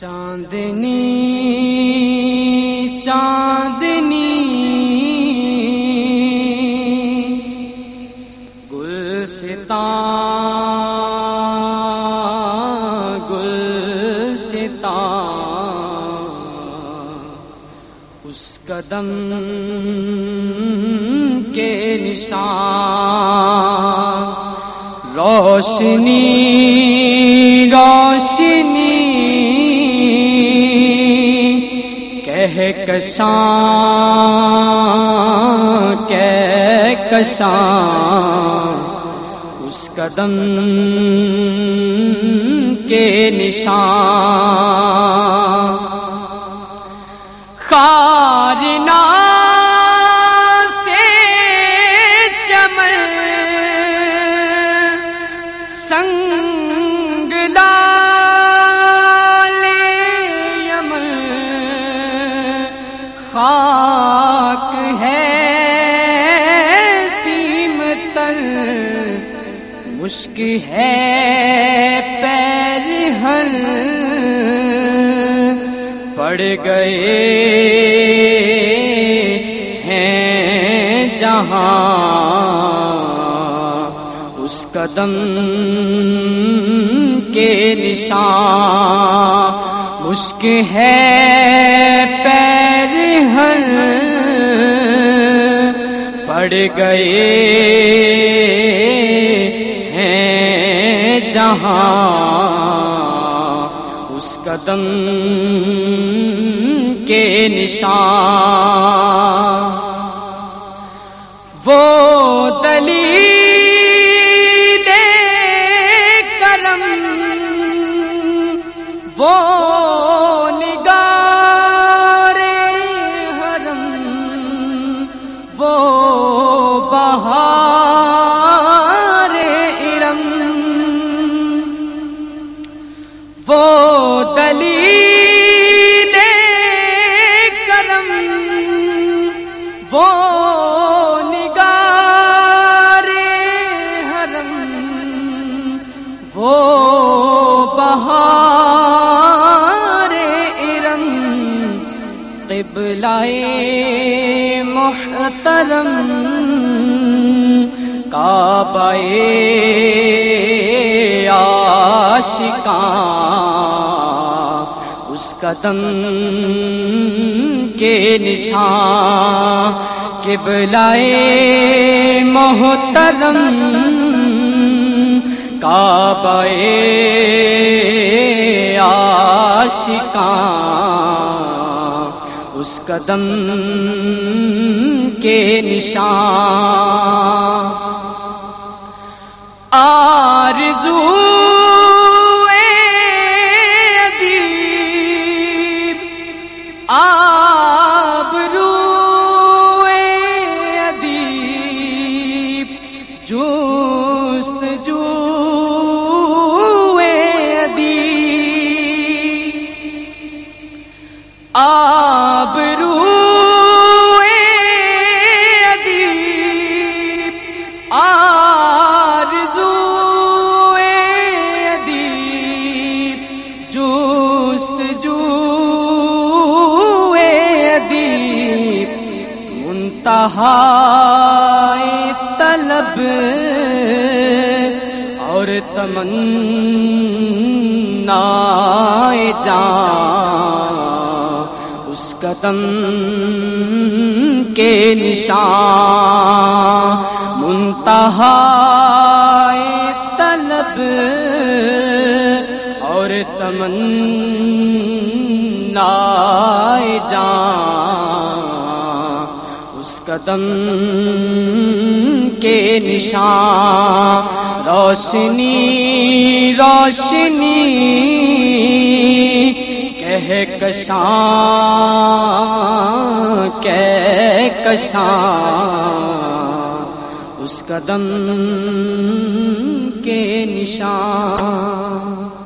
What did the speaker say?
چاندنی چاندنی۔ گلستا گلستا اس قدم کے نشان۔ روشنی روشنی۔ کہہ کشاں کہ اس قدم کے نشان خا خاک ہے سیم تل۔ مشک ہے پیر ہل۔ پڑ گئے ہیں جہاں اس قدم کے نشان، مشک ہے پیر ہل پڑ گئے ہیں جہاں اس قدم کے نشان۔ وہ دلیل وہ بہار ارم وہ دلیل کرم وہ قبلائے محترم کعبہ آشکاں اس قدم کے نشان قبلائے محترم کعبہ آشکاں اس قدم کے نشان۔ آرزو ادیب آبرو ادیب جوست جو جوست جو ادیب منتہائے طلب اور تمنا جان، اس قدم کے نشان منتہائے طلب اور تمنا قدم کے نشان روشنی روشنی کہہ کشاں کہ کشاں اس قدم کے نشان۔